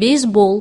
бейсбол.